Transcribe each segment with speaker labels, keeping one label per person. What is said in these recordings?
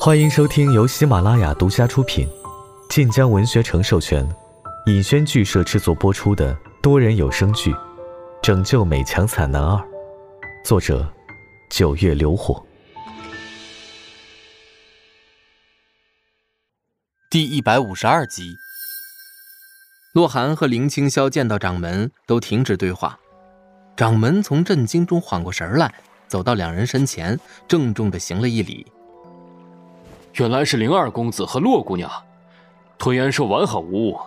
Speaker 1: 欢迎收听由喜马拉雅独家出品、晋江文学城授权、尹轩剧社制作播出的多人有声剧《拯救美强惨男二》，作者：九月流火，
Speaker 2: 第一百五十二集。洛寒和林青霄见到掌门，都停止对话。掌门从震惊中缓过神来，走到两人身前，郑重的行了一礼。
Speaker 3: 原来是林二公子和洛姑娘，吞元兽完好无误，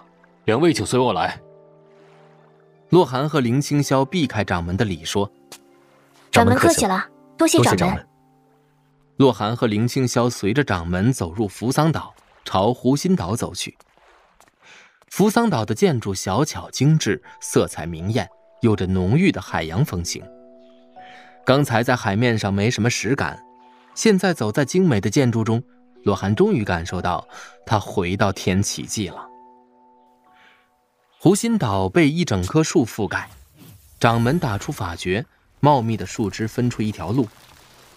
Speaker 3: 两位请随我来。
Speaker 2: 洛寒和林清霄避开掌门的礼，说：“
Speaker 4: 掌门客气了，多谢
Speaker 1: 掌门。”
Speaker 2: 洛寒和林清霄随着掌门走入扶桑岛，朝湖心岛走去。扶桑岛的建筑小巧精致，色彩明艳，有着浓郁的海洋风情。刚才在海面上没什么实感，现在走在精美的建筑中。洛寒终于感受到，他回到天启纪了。湖心岛被一整棵树覆盖，掌门打出法诀，茂密的树枝分出一条路。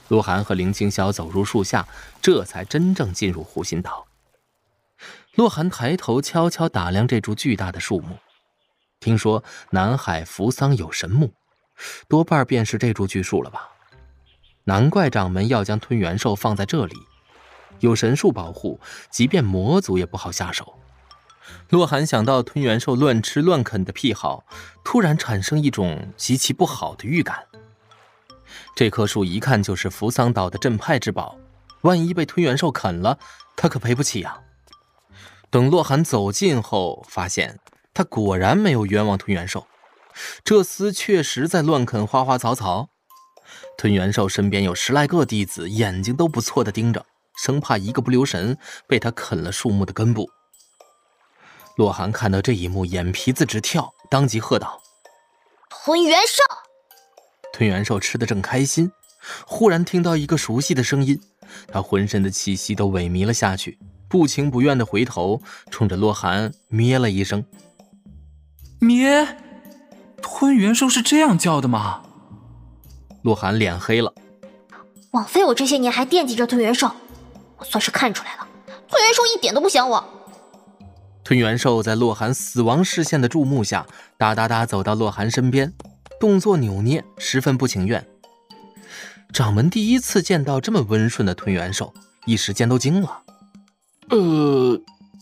Speaker 2: 洛寒和林青霄走入树下，这才真正进入湖心岛。洛寒抬头悄悄打量这株巨大的树木，听说南海扶桑有神木，多半便是这株巨树了吧？难怪掌门要将吞元兽放在这里。有神树保护，即便魔族也不好下手。洛寒想到吞元兽乱吃乱啃的癖好，突然产生一种极其不好的预感。这棵树一看就是扶桑岛的镇派之宝，万一被吞元兽啃了，他可赔不起呀。等洛寒走近后，发现他果然没有冤枉吞元兽，这厮确实在乱啃花花草草。吞元兽身边有十来个弟子，眼睛都不错的盯着。生怕一个不留神被他啃了树木的根部。洛寒看到这一幕，眼皮子直跳，当即喝道：“
Speaker 4: 吞元兽！”
Speaker 2: 吞元兽吃的正开心，忽然听到一个熟悉的声音，他浑身的气息都萎靡了下去，不情不愿的回头，冲着洛寒咩了一声：“
Speaker 5: 咩！吞元兽是这样叫的吗？”
Speaker 2: 洛寒脸黑了，
Speaker 4: 枉费我这些年还惦记着吞元兽。我算是看出来了，吞元兽一点都不想我。
Speaker 2: 吞元兽在洛寒死亡视线的注目下，哒哒哒走到洛寒身边，动作扭捏，十分不情愿。掌门第一次见到这么温顺的吞元兽，一时间都惊了。
Speaker 3: 呃，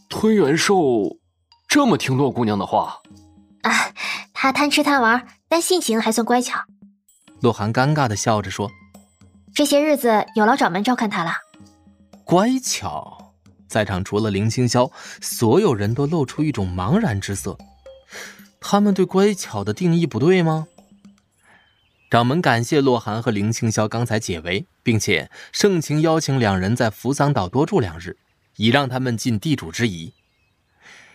Speaker 3: 吞元兽这么听洛姑娘的话？
Speaker 4: 啊，他贪吃贪玩，但性情还算乖巧。
Speaker 2: 洛寒尴尬的笑着说：“
Speaker 4: 这些日子有劳掌门照看他了。”
Speaker 2: 乖巧，在场除了林青霄，所有人都露出一种茫然之色。他们对乖巧的定义不对吗？掌门感谢洛寒和林青霄刚才解围，并且盛情邀请两人在扶桑岛多住两日，以让他们尽地主之谊。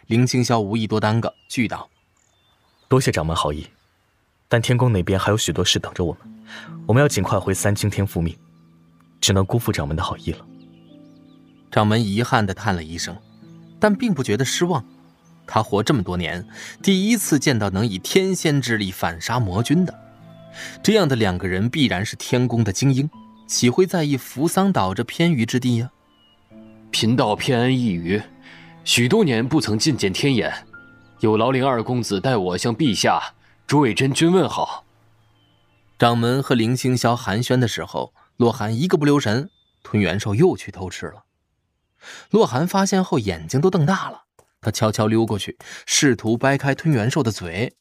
Speaker 2: 林青霄无意多耽搁，拒道：“
Speaker 1: 多谢掌门好意，但天宫那边还有许多事等着我们，我们要尽快回三清天复命，只能辜负掌门的好意了。”
Speaker 2: 掌门遗憾的叹了一声，但并不觉得失望。他活这么多年，第一次见到能以天仙之力反杀魔君的，这样的两个人必然是天宫的精英，岂会在意扶桑岛这偏隅之地呀？
Speaker 3: 贫道偏安一隅，许多年不曾觐见天眼，有劳林二公子代我向陛下、诸位真君问好。
Speaker 2: 掌门和林青霄寒暄的时候，洛寒一个不留神，吞元兽又去偷吃了。洛寒发现后，眼睛都瞪大了。他悄悄溜过去，试图掰开吞元兽的嘴。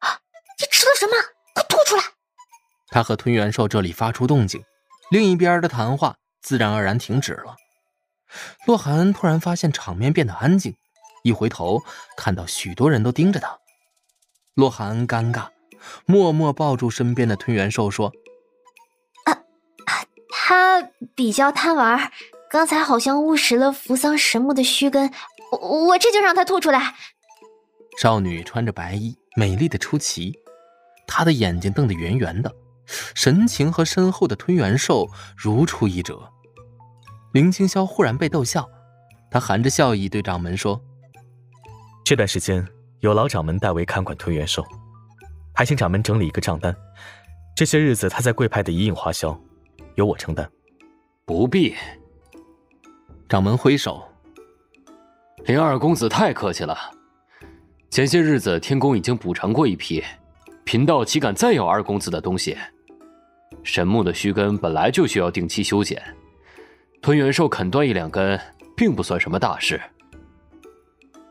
Speaker 4: 啊！你吃了什么？快吐出来！
Speaker 2: 他和吞元兽这里发出动静，另一边的谈话自然而然停止了。洛寒突然发现场面变得安静，一回头看到许多人都盯着他。洛寒尴尬，默默抱住身边的吞元兽说：“
Speaker 4: 啊，他比较贪玩。”刚才好像误食了扶桑神木的须根，我我这就让他吐出来。
Speaker 2: 少女穿着白衣，美丽的出奇，她的眼睛瞪得圆圆的，神情和身后的吞元兽如出一辙。林青霄忽然被逗笑，他含着笑意对掌门说：“
Speaker 1: 这段时间有劳掌门代为看管吞元兽，还请掌门整理一个账单。这些日子他在贵派的一应花销，由我承担。”
Speaker 3: 不必。
Speaker 2: 掌门挥手，
Speaker 3: 林二公子太客气了。前些日子天宫已经补偿过一批，贫道岂敢再要二公子的东西？神木的须根本来就需要定期修剪，吞元兽啃断一两根，并不算什么大事。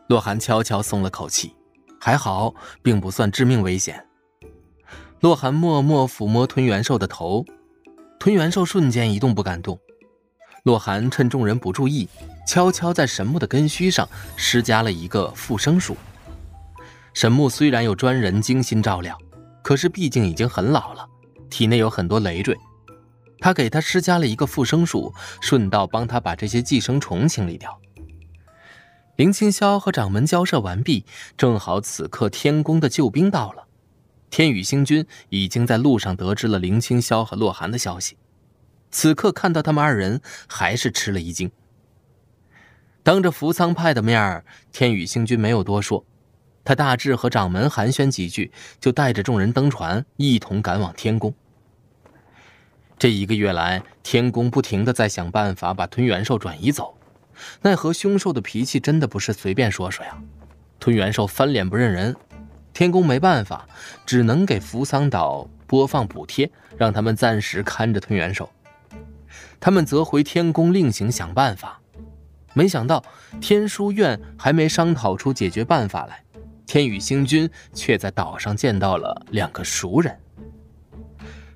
Speaker 2: 洛寒悄悄松了口气，还好，并不算致命危险。洛寒默默抚摸吞元兽的头，吞元兽瞬间一动不敢动。洛寒趁众人不注意，悄悄在神木的根须上施加了一个复生术。神木虽然有专人精心照料，可是毕竟已经很老了，体内有很多累赘。他给他施加了一个复生术，顺道帮他把这些寄生虫清理掉。林清霄和掌门交涉完毕，正好此刻天宫的救兵到了。天宇星君已经在路上得知了林清霄和洛寒的消息，此刻看到他们二人，还是吃了一惊。当着扶桑派的面儿，天宇星君没有多说，他大致和掌门寒暄几句，就带着众人登船，一同赶往天宫。这一个月来，天宫不停的在想办法把吞元兽转移走。奈何凶兽的脾气真的不是随便说说呀！吞元兽翻脸不认人，天宫没办法，只能给扶桑岛播放补贴，让他们暂时看着吞元兽。他们则回天宫另行想办法。没想到天书院还没商讨出解决办法来，天宇星君却在岛上见到了两个熟人。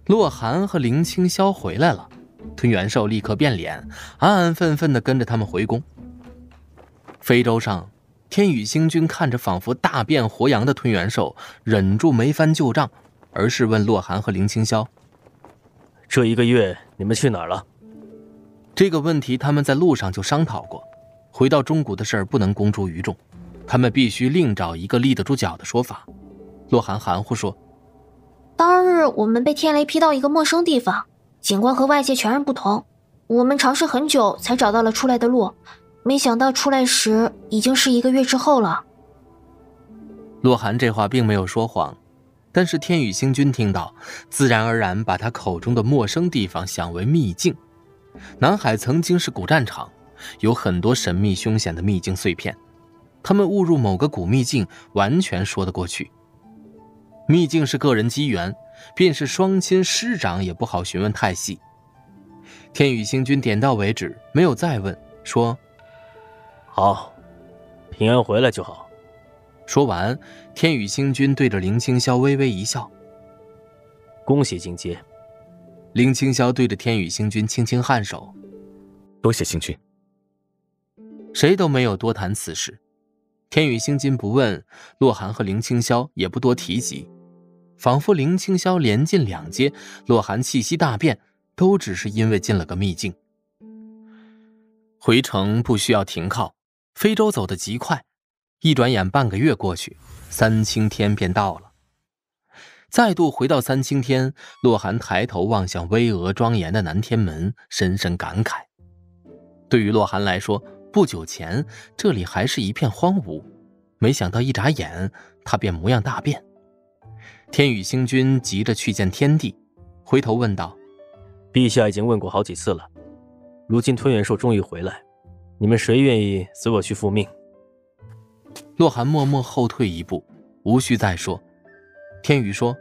Speaker 2: 洛寒和林清霄回来了。吞元兽立刻变脸，安安分分地跟着他们回宫。非洲上，天宇星君看着仿佛大变活羊的吞元兽，忍住没翻旧账，而是问洛寒和林清霄：“
Speaker 6: 这一个月你们去哪儿了？”
Speaker 2: 这个问题他们在路上就商讨过，回到中谷的事儿不能公诸于众，他们必须另找一个立得住脚的说法。洛寒含糊说：“
Speaker 4: 当日我们被天雷劈到一个陌生地方。”景观和外界全然不同，我们尝试很久才找到了出来的路，没想到出来时已经是一个月之后了。
Speaker 2: 洛寒这话并没有说谎，但是天宇星君听到，自然而然把他口中的陌生地方想为秘境。南海曾经是古战场，有很多神秘凶险的秘境碎片，他们误入某个古秘境，完全说得过去。秘境是个人机缘。便是双亲师长也不好询问太细。天宇星君点到为止，没有再问，说：“
Speaker 6: 好，平安回来就好。”
Speaker 2: 说完，天宇星君对着林清霄微微一笑：“
Speaker 6: 恭喜进阶。”
Speaker 2: 林清霄对着天宇星君轻轻颔首：“
Speaker 1: 多谢星君。”
Speaker 2: 谁都没有多谈此事。天宇星君不问，洛寒和林清霄也不多提及。仿佛林清霄连进两阶，洛寒气息大变，都只是因为进了个秘境。回城不需要停靠，非洲走得极快，一转眼半个月过去，三清天便到了。再度回到三清天，洛寒抬头望向巍峨庄严的南天门，深深感慨。对于洛寒来说，不久前这里还是一片荒芜，没想到一眨眼，他便模样大变。天宇星君急着去见天帝，回头问道：“
Speaker 6: 陛下已经问过好几次了，如今吞元兽终于回来，你们谁愿意随我去复命？”
Speaker 2: 洛寒默默后退一步，无需再说。天宇说：“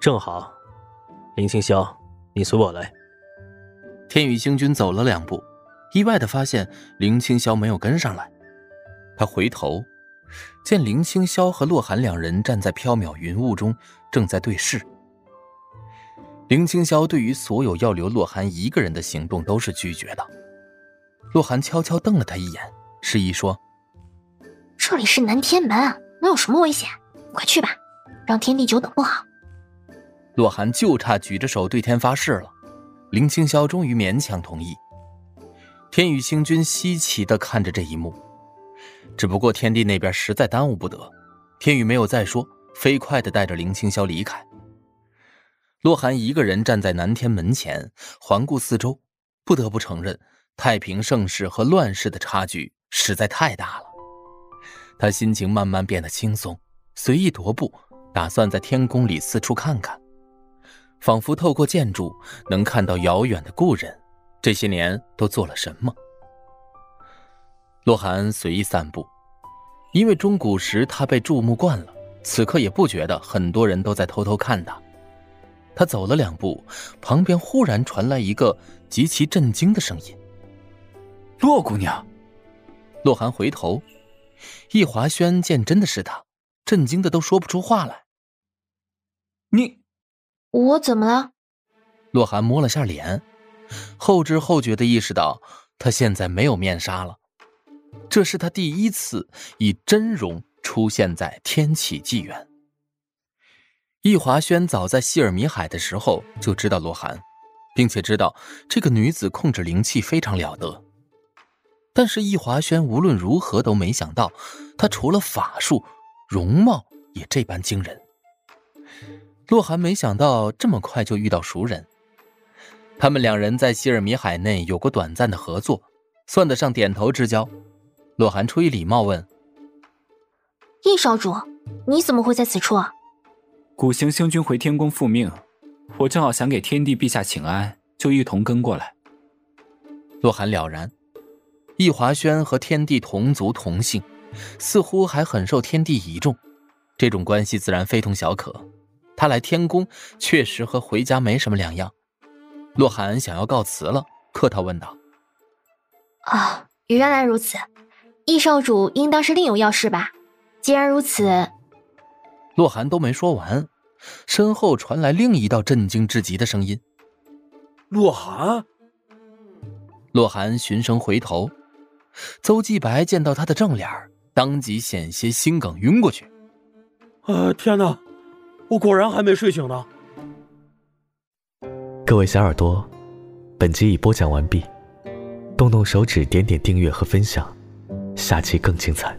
Speaker 6: 正好，林清霄，你随我来。”
Speaker 2: 天宇星君走了两步，意外的发现林清霄没有跟上来，他回头。见林清霄和洛寒两人站在缥缈云雾中，正在对视。林清霄对于所有要留洛寒一个人的行动都是拒绝的。洛寒悄悄瞪了他一眼，示意说：“
Speaker 4: 这里是南天门，能有什么危险？快去吧，让天地久等不好。”
Speaker 2: 洛寒就差举着手对天发誓了。林清霄终于勉强同意。天宇星君稀奇的看着这一幕。只不过天帝那边实在耽误不得，天宇没有再说，飞快的带着林清霄离开。洛寒一个人站在南天门前，环顾四周，不得不承认，太平盛世和乱世的差距实在太大了。他心情慢慢变得轻松，随意踱步，打算在天宫里四处看看，仿佛透过建筑能看到遥远的故人，这些年都做了什么？洛寒随意散步，因为中古时他被注目惯了，此刻也不觉得很多人都在偷偷看他。他走了两步，旁边忽然传来一个极其震惊的声音：“
Speaker 5: 洛姑娘。”
Speaker 2: 洛寒回头，易华轩见真的是他，震惊的都说不出话来。
Speaker 5: 你，
Speaker 4: 我怎么了？
Speaker 2: 洛寒摸了下脸，后知后觉的意识到他现在没有面纱了。这是他第一次以真容出现在天启纪元。易华轩早在希尔米海的时候就知道洛寒，并且知道这个女子控制灵气非常了得。但是易华轩无论如何都没想到，她除了法术，容貌也这般惊人。洛寒没想到这么快就遇到熟人。他们两人在希尔米海内有过短暂的合作，算得上点头之交。洛寒出于礼貌问：“
Speaker 4: 易少主，你怎么会在此处啊？”
Speaker 5: 古行星君回天宫复命，我正好想给天帝陛下请安，就一同跟过来。
Speaker 2: 洛寒了然，易华轩和天帝同族同姓，似乎还很受天帝倚重，这种关系自然非同小可。他来天宫确实和回家没什么两样。洛寒想要告辞了，客套问道：“
Speaker 4: 啊，原来如此，易少主应当是另有要事吧？既然如此……”
Speaker 2: 洛寒都没说完，身后传来另一道震惊至极的声音：“
Speaker 7: 洛寒！”
Speaker 2: 洛寒循声回头，邹继白见到他的正脸，当即险些心梗晕过去。
Speaker 7: “啊，天哪！”我果然还没睡醒呢。
Speaker 1: 各位小耳朵，本集已播讲完毕，动动手指点点订阅和分享，下期更精彩。